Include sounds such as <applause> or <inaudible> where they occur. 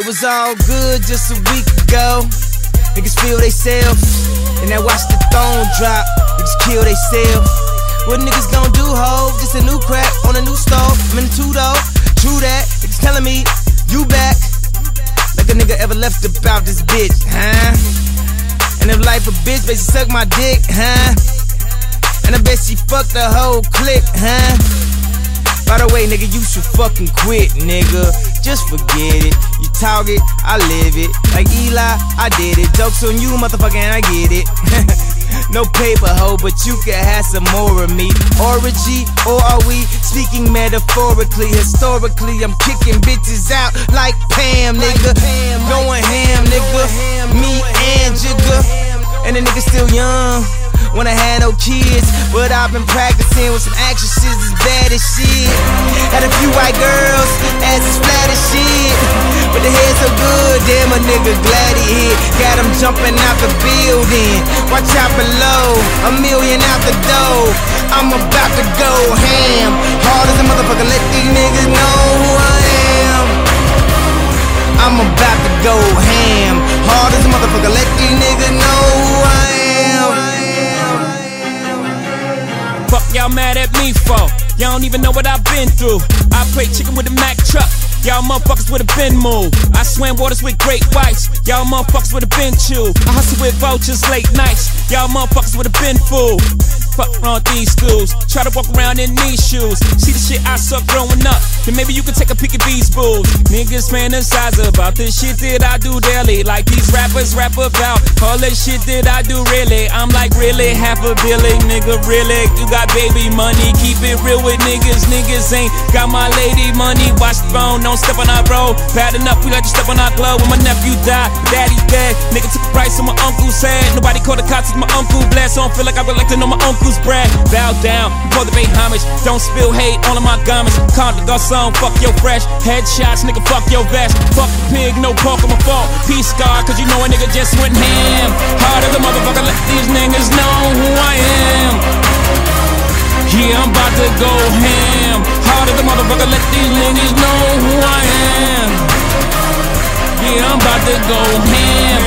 It was all good just a week ago. Niggas feel they self, and I watch the throne drop. Niggas kill they self. What niggas gon' do, ho? Just a new crack on a new stove. I'm in the two though. True that. Niggas telling me you back. Like a nigga ever left about this bitch, huh? And if life a bitch, bet she suck my dick, huh? And I bet she fucked the whole clique, huh? By the way, nigga, you should fucking quit, nigga. Just forget it. You talk it, I live it. Like Eli, I did it. Jokes on you, motherfucker, and I get it. <laughs> no paper hoe, but you can have some more of me. Orgy, or are we speaking metaphorically? Historically, I'm kicking bitches out like Pam, nigga. Going ham, nigga. Me and Jigga. And the nigga still young when I had no kids. But I've been practicing with some actresses as bad as shit. Had a few white girls, ass as flat as shit. But the head so good, damn a nigga glad he hit. Got him jumping out the building. Watch out below, a million out the door. I'm about to go ham. Hard as a motherfucker, let these niggas know who I am. I'm about to go ham. Y'all mad at me for? Y'all don't even know what I've been through. I play chicken with a Mack truck. Y'all motherfuckers would have been moved. I swam waters with great whites. Y'all motherfuckers would have been chewed. I hustle with vultures late nights. Y'all motherfuckers would have been fooled. Fuck around these schools. Try to walk around in these shoes. See the shit I suck growing up. Then maybe you can take a peek at these fools. Niggas fantasize about the shit that I do daily. Like these rappers rap about all the shit that I do really. I'm like really half a billion, nigga. Really, you got baby money. Keep it real with niggas. Niggas ain't got my lady money. Watch the phone, don't step on our road. Bad enough, we let you step on our glove. When my nephew died, daddy dead. Nigga took a price on my uncle's head. Nobody called the cops, my uncle blessed. So I don't feel like I would like to know my bread. Bow down, pay homage. Don't spill hate of my garments. Calm the garçon, fuck your fresh. Headshots, nigga, fuck your vest. Fuck the pig, no pork on my fault. Peace scar, cause you know a nigga just went ham. Hard as a motherfucker, let these niggas know who I am. Yeah, I'm about to go ham. Hard as a motherfucker, let these niggas know who I am. Yeah, I'm about to go ham.